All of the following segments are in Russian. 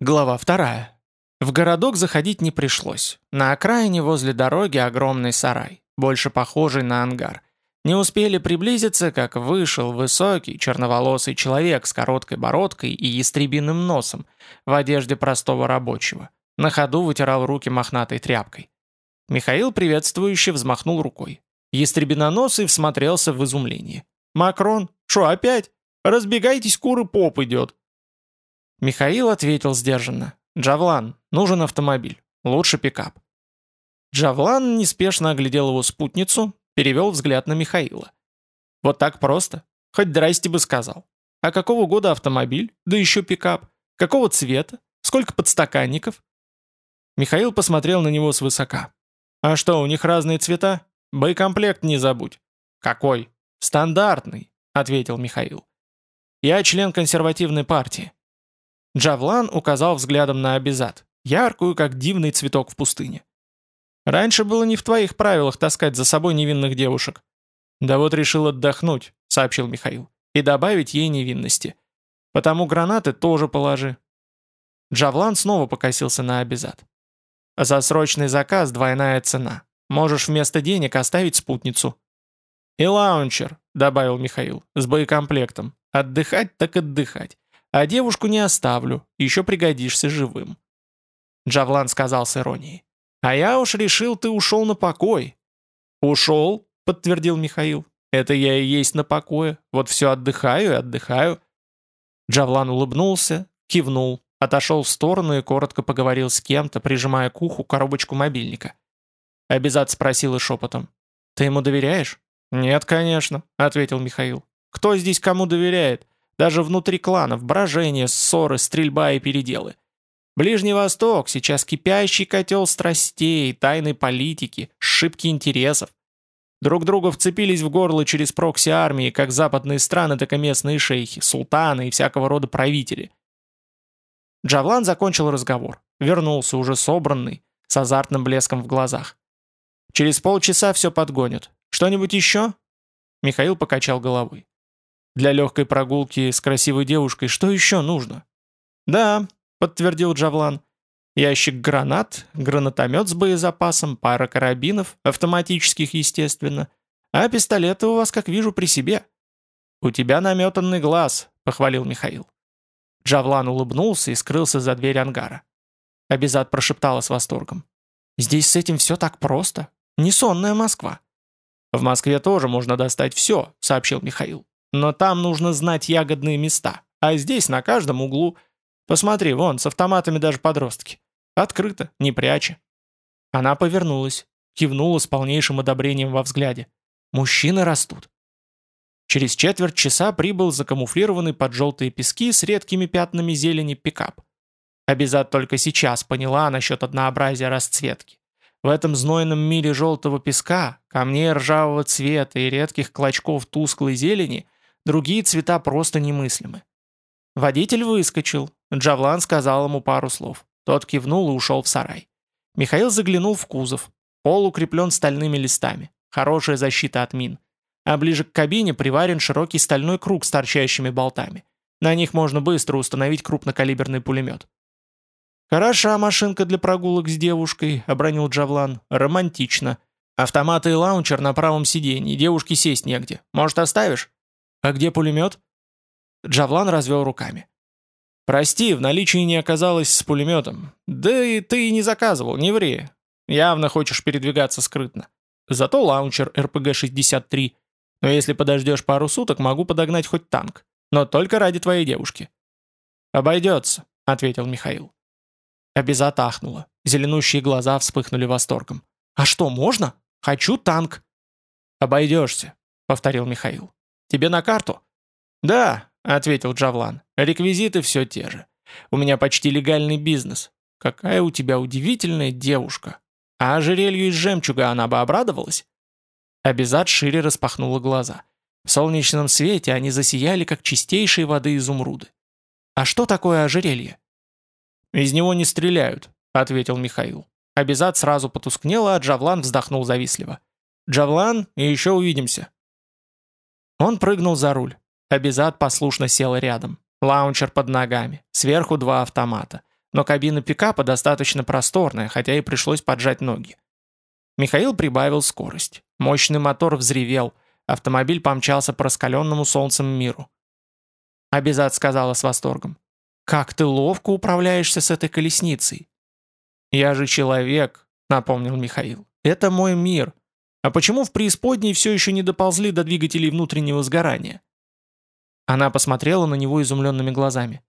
Глава вторая. В городок заходить не пришлось. На окраине возле дороги огромный сарай, больше похожий на ангар. Не успели приблизиться, как вышел высокий, черноволосый человек с короткой бородкой и ястребиным носом, в одежде простого рабочего. На ходу вытирал руки мохнатой тряпкой. Михаил приветствующе взмахнул рукой. Ястребиноносый всмотрелся в изумление. «Макрон? Шо, опять? Разбегайтесь, куры, поп идет!» Михаил ответил сдержанно. «Джавлан, нужен автомобиль. Лучше пикап». Джавлан неспешно оглядел его спутницу, перевел взгляд на Михаила. «Вот так просто? Хоть драсти бы сказал. А какого года автомобиль? Да еще пикап. Какого цвета? Сколько подстаканников?» Михаил посмотрел на него свысока. «А что, у них разные цвета? Боекомплект не забудь». «Какой?» «Стандартный», — ответил Михаил. «Я член консервативной партии. Джавлан указал взглядом на Абизад, яркую, как дивный цветок в пустыне. «Раньше было не в твоих правилах таскать за собой невинных девушек». «Да вот решил отдохнуть», — сообщил Михаил, «и добавить ей невинности. Потому гранаты тоже положи». Джавлан снова покосился на Абизад. «За срочный заказ двойная цена. Можешь вместо денег оставить спутницу». «И лаунчер», — добавил Михаил, — «с боекомплектом. Отдыхать так отдыхать. А девушку не оставлю, еще пригодишься живым». Джавлан сказал с иронией. «А я уж решил, ты ушел на покой». «Ушел», — подтвердил Михаил. «Это я и есть на покое. Вот все отдыхаю и отдыхаю». Джавлан улыбнулся, кивнул, отошел в сторону и коротко поговорил с кем-то, прижимая к уху коробочку мобильника. Обязат спросил шепотом. «Ты ему доверяешь?» «Нет, конечно», — ответил Михаил. «Кто здесь кому доверяет? Даже внутри кланов брожение, ссоры, стрельба и переделы. Ближний Восток сейчас кипящий котел страстей, тайной политики, шибки интересов. Друг друга вцепились в горло через прокси-армии, как западные страны, так и местные шейхи, султаны и всякого рода правители. Джавлан закончил разговор, вернулся уже собранный, с азартным блеском в глазах. «Через полчаса все подгонят. Что-нибудь еще?» Михаил покачал головой. Для легкой прогулки с красивой девушкой что еще нужно? Да, подтвердил Джавлан. Ящик гранат, гранатомет с боезапасом, пара карабинов, автоматических, естественно. А пистолеты у вас, как вижу, при себе. У тебя наметанный глаз, похвалил Михаил. Джавлан улыбнулся и скрылся за дверь ангара. Абизад прошептала с восторгом. «Здесь с этим все так просто. Не сонная Москва». «В Москве тоже можно достать все», — сообщил Михаил. Но там нужно знать ягодные места, а здесь на каждом углу. Посмотри, вон, с автоматами даже подростки. Открыто, не пряча. Она повернулась, кивнула с полнейшим одобрением во взгляде. Мужчины растут. Через четверть часа прибыл закамуфлированный под желтые пески с редкими пятнами зелени пикап. Абизат только сейчас поняла насчет однообразия расцветки. В этом знойном мире желтого песка, камней ржавого цвета и редких клочков тусклой зелени – Другие цвета просто немыслимы. Водитель выскочил. Джавлан сказал ему пару слов. Тот кивнул и ушел в сарай. Михаил заглянул в кузов. Пол укреплен стальными листами. Хорошая защита от мин. А ближе к кабине приварен широкий стальной круг с торчащими болтами. На них можно быстро установить крупнокалиберный пулемет. «Хороша машинка для прогулок с девушкой», — обронил Джавлан. «Романтично. Автоматы и лаунчер на правом сиденье, девушке сесть негде. Может, оставишь?» «А где пулемет?» Джавлан развел руками. «Прости, в наличии не оказалось с пулеметом. Да и ты не заказывал, не ври. Явно хочешь передвигаться скрытно. Зато лаунчер РПГ-63. Но если подождешь пару суток, могу подогнать хоть танк. Но только ради твоей девушки». «Обойдется», — ответил Михаил. Обяза ахнула. Зеленущие глаза вспыхнули восторгом. «А что, можно? Хочу танк!» «Обойдешься», — повторил Михаил. Тебе на карту?» «Да», — ответил Джавлан. «Реквизиты все те же. У меня почти легальный бизнес. Какая у тебя удивительная девушка. А ожерелью из жемчуга она бы обрадовалась?» Абизад шире распахнула глаза. В солнечном свете они засияли, как чистейшие воды изумруды. «А что такое ожерелье?» «Из него не стреляют», — ответил Михаил. Абизад сразу потускнела, а Джавлан вздохнул завистливо. «Джавлан, и еще увидимся». Он прыгнул за руль. Абизад послушно сел рядом. Лаунчер под ногами. Сверху два автомата. но кабина пикапа достаточно просторная, хотя и пришлось поджать ноги. Михаил прибавил скорость. Мощный мотор взревел, автомобиль помчался по раскаленному солнцем миру. Абизат сказала с восторгом. «Как ты ловко управляешься с этой колесницей!» «Я же человек», — напомнил Михаил. «Это мой мир. А почему в преисподней все еще не доползли до двигателей внутреннего сгорания?» Она посмотрела на него изумленными глазами.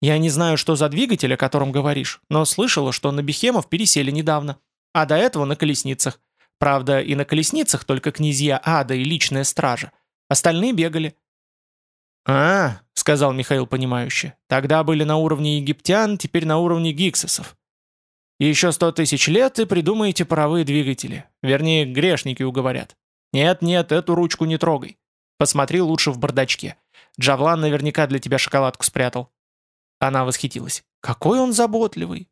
«Я не знаю, что за двигатель, о котором говоришь, но слышала, что на Бехемов пересели недавно, а до этого на колесницах. Правда, и на колесницах только князья Ада и личная стража. Остальные бегали. «А, — сказал Михаил понимающе, — тогда были на уровне египтян, теперь на уровне Еще сто тысяч лет и придумаете паровые двигатели. Вернее, грешники уговорят. Нет-нет, эту ручку не трогай. Посмотри лучше в бардачке. Джавлан наверняка для тебя шоколадку спрятал». Она восхитилась. «Какой он заботливый!»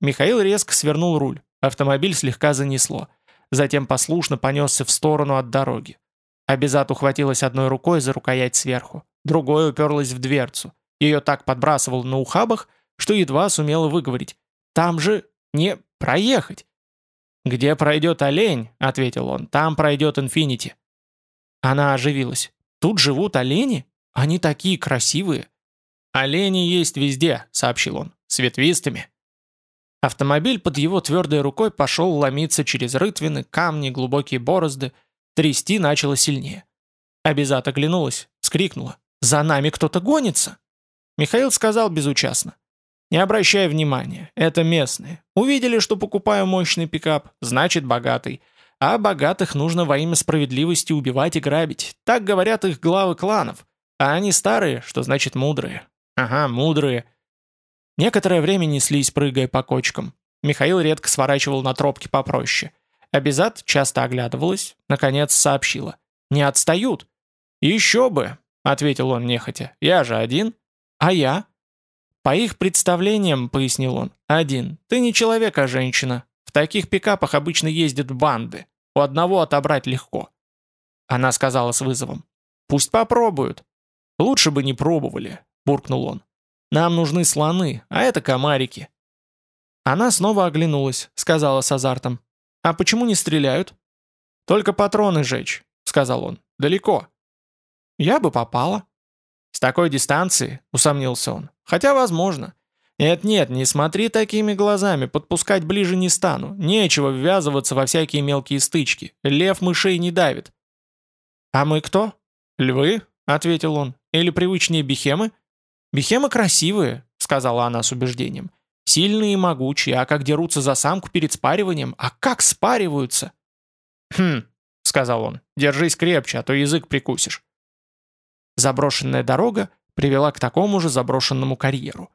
Михаил резко свернул руль. Автомобиль слегка занесло. Затем послушно понесся в сторону от дороги. Абизат ухватилась одной рукой за рукоять сверху, другой уперлась в дверцу. Ее так подбрасывало на ухабах, что едва сумела выговорить. «Там же не проехать!» «Где пройдет олень?» — ответил он. «Там пройдет инфинити». Она оживилась. «Тут живут олени? Они такие красивые!» «Олени есть везде», — сообщил он, — «с ветвистыми». Автомобиль под его твердой рукой пошел ломиться через рытвины, камни, глубокие борозды, трясти начало сильнее. Абизат оглянулась, скрикнула. «За нами кто-то гонится!» Михаил сказал безучастно. «Не обращай внимания, это местные. Увидели, что покупаю мощный пикап, значит богатый. А богатых нужно во имя справедливости убивать и грабить. Так говорят их главы кланов. А они старые, что значит мудрые. Ага, мудрые. Некоторое время неслись, прыгая по кочкам. Михаил редко сворачивал на тропки попроще. Абизат часто оглядывалась, наконец сообщила. «Не отстают!» «Еще бы!» — ответил он нехотя. «Я же один». «А я?» «По их представлениям», — пояснил он, — «один. Ты не человек, а женщина. В таких пикапах обычно ездят банды. У одного отобрать легко». Она сказала с вызовом. «Пусть попробуют». «Лучше бы не пробовали», — буркнул он. Нам нужны слоны, а это комарики». Она снова оглянулась, сказала с азартом. «А почему не стреляют?» «Только патроны жечь», — сказал он. «Далеко». «Я бы попала». «С такой дистанции?» — усомнился он. «Хотя возможно». «Нет-нет, не смотри такими глазами, подпускать ближе не стану. Нечего ввязываться во всякие мелкие стычки. Лев мышей не давит». «А мы кто?» «Львы», — ответил он. «Или привычнее бихемы?» «Бехемы красивые», — сказала она с убеждением. «Сильные и могучие, а как дерутся за самку перед спариванием, а как спариваются!» «Хм», — сказал он, — «держись крепче, а то язык прикусишь». Заброшенная дорога привела к такому же заброшенному карьеру.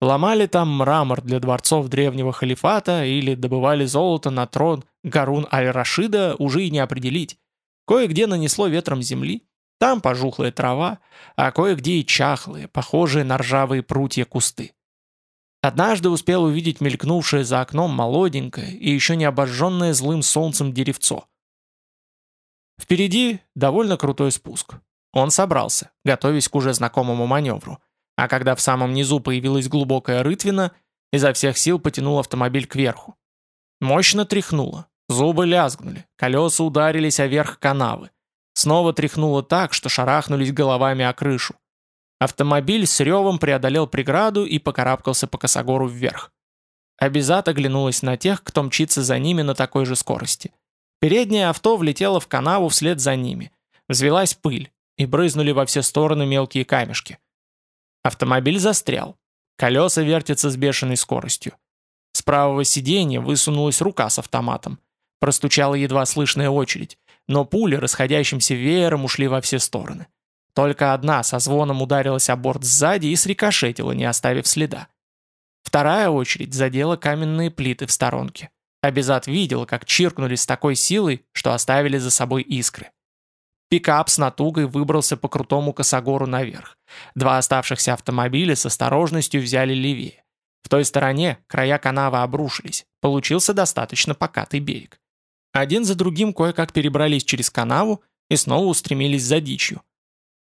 Ломали там мрамор для дворцов древнего халифата или добывали золото на трон Гарун аль-Рашида уже и не определить. Кое-где нанесло ветром земли, там пожухлая трава, а кое-где и чахлые, похожие на ржавые прутья кусты. Однажды успел увидеть мелькнувшее за окном молоденькое и еще не обожженное злым солнцем деревцо. Впереди довольно крутой спуск. Он собрался, готовясь к уже знакомому маневру. А когда в самом низу появилась глубокая рытвина, изо всех сил потянул автомобиль кверху. Мощно тряхнуло, зубы лязгнули, колеса ударились о верх канавы. Снова тряхнуло так, что шарахнулись головами о крышу. Автомобиль с ревом преодолел преграду и покарабкался по косогору вверх. Абизат оглянулась на тех, кто мчится за ними на такой же скорости. Переднее авто влетело в канаву вслед за ними. Взвелась пыль, и брызнули во все стороны мелкие камешки. Автомобиль застрял. Колеса вертятся с бешеной скоростью. С правого сиденья высунулась рука с автоматом. Простучала едва слышная очередь но пули расходящимся веером ушли во все стороны. Только одна со звоном ударилась о борт сзади и срикошетила, не оставив следа. Вторая очередь задела каменные плиты в сторонке. Абизат видел, как чиркнули с такой силой, что оставили за собой искры. Пикап с натугой выбрался по крутому косогору наверх. Два оставшихся автомобиля с осторожностью взяли левее. В той стороне края канавы обрушились. Получился достаточно покатый берег. Один за другим кое-как перебрались через канаву и снова устремились за дичью.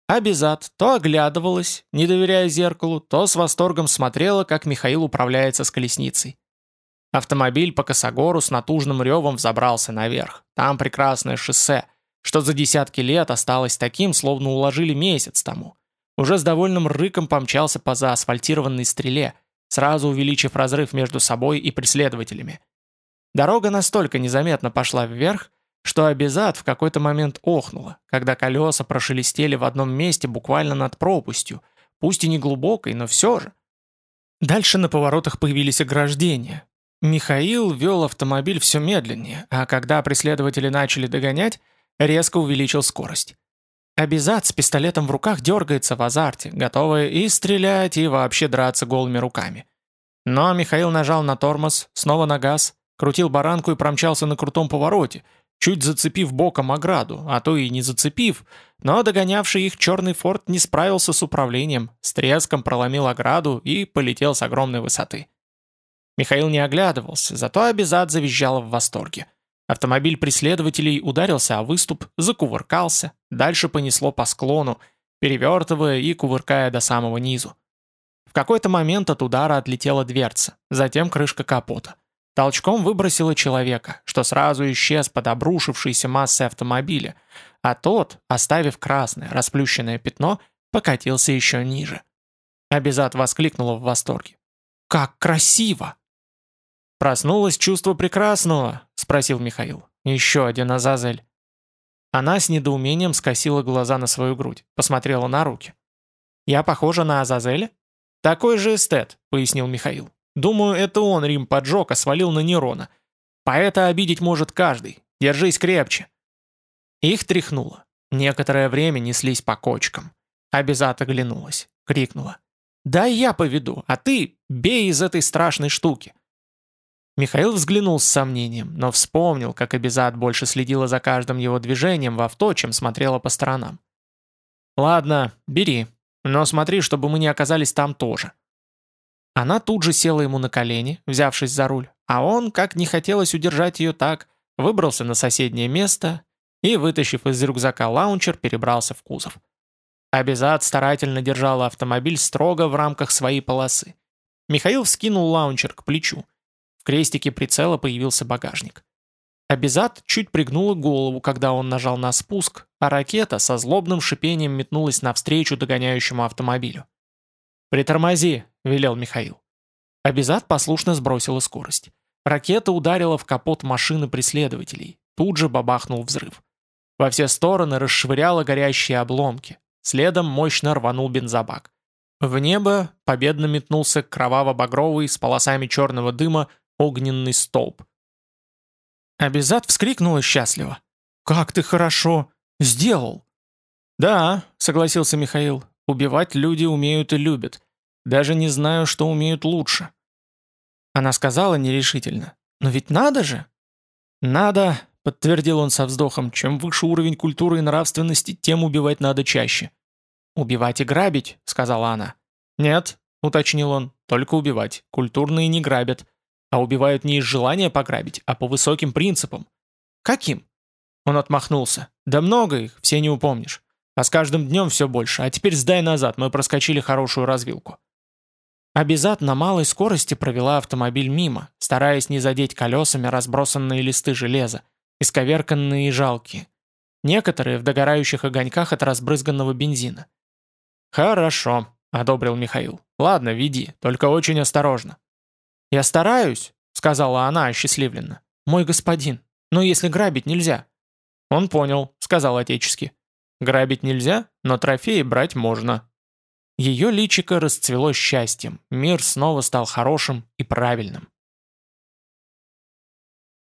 А Безат то оглядывалась, не доверяя зеркалу, то с восторгом смотрела, как Михаил управляется с колесницей. Автомобиль по косогору с натужным ревом взобрался наверх. Там прекрасное шоссе, что за десятки лет осталось таким, словно уложили месяц тому. Уже с довольным рыком помчался по заасфальтированной стреле, сразу увеличив разрыв между собой и преследователями. Дорога настолько незаметно пошла вверх, что Абизад в какой-то момент охнула, когда колеса прошелестели в одном месте буквально над пропастью, пусть и не глубокой, но все же. Дальше на поворотах появились ограждения. Михаил вел автомобиль все медленнее, а когда преследователи начали догонять, резко увеличил скорость. Абизад с пистолетом в руках дергается в азарте, готовая и стрелять, и вообще драться голыми руками. Но Михаил нажал на тормоз, снова на газ, крутил баранку и промчался на крутом повороте, чуть зацепив боком ограду, а то и не зацепив, но догонявший их черный форт не справился с управлением, с треском проломил ограду и полетел с огромной высоты. Михаил не оглядывался, зато Абизад завизжал в восторге. Автомобиль преследователей ударился о выступ, закувыркался, дальше понесло по склону, перевертывая и кувыркая до самого низу. В какой-то момент от удара отлетела дверца, затем крышка капота. Толчком выбросило человека, что сразу исчез под обрушившейся массой автомобиля, а тот, оставив красное, расплющенное пятно, покатился еще ниже. Абизат воскликнула в восторге. «Как красиво!» «Проснулось чувство прекрасного?» — спросил Михаил. «Еще один Азазель». Она с недоумением скосила глаза на свою грудь, посмотрела на руки. «Я похожа на Азазеля?» «Такой же эстет», — пояснил Михаил. Думаю, это он Рим поджег, а свалил на Нерона. Поэта обидеть может каждый. Держись крепче. Их тряхнуло. Некоторое время неслись по кочкам. Абизат оглянулась, крикнула. «Дай я поведу, а ты бей из этой страшной штуки!» Михаил взглянул с сомнением, но вспомнил, как Абизат больше следила за каждым его движением в авто, чем смотрела по сторонам. «Ладно, бери, но смотри, чтобы мы не оказались там тоже. Она тут же села ему на колени, взявшись за руль, а он, как не хотелось удержать ее так, выбрался на соседнее место и, вытащив из рюкзака лаунчер, перебрался в кузов. Абизад старательно держала автомобиль строго в рамках своей полосы. Михаил вскинул лаунчер к плечу. Крестике прицела появился багажник. Абизад чуть пригнула голову, когда он нажал на спуск, а ракета со злобным шипением метнулась навстречу догоняющему автомобилю. «Притормози», — велел Михаил. Абизад послушно сбросила скорость. Ракета ударила в капот машины преследователей. Тут же бабахнул взрыв. Во все стороны расшвыряло горящие обломки. Следом мощно рванул бензобак. В небо победно метнулся кроваво-багровый с полосами черного дыма огненный столб. Абизад вскрикнула счастливо. «Как ты хорошо! Сделал!» «Да», — согласился Михаил, Убивать люди умеют и любят. Даже не знаю, что умеют лучше. Она сказала нерешительно. Но ведь надо же. Надо, подтвердил он со вздохом, чем выше уровень культуры и нравственности, тем убивать надо чаще. «Убивать и грабить», — сказала она. «Нет», — уточнил он, — «только убивать. Культурные не грабят. А убивают не из желания пограбить, а по высоким принципам». «Каким?» Он отмахнулся. «Да много их, все не упомнишь. А с каждым днем все больше. А теперь сдай назад, мы проскочили хорошую развилку. Абизат на малой скорости провела автомобиль мимо, стараясь не задеть колесами разбросанные листы железа, исковерканные и жалкие. Некоторые в догорающих огоньках от разбрызганного бензина. «Хорошо», — одобрил Михаил. «Ладно, веди, только очень осторожно». «Я стараюсь», — сказала она осчастливленно. «Мой господин, но если грабить нельзя». «Он понял», — сказал отечески. Грабить нельзя, но трофеи брать можно. Ее личико расцвело счастьем, мир снова стал хорошим и правильным.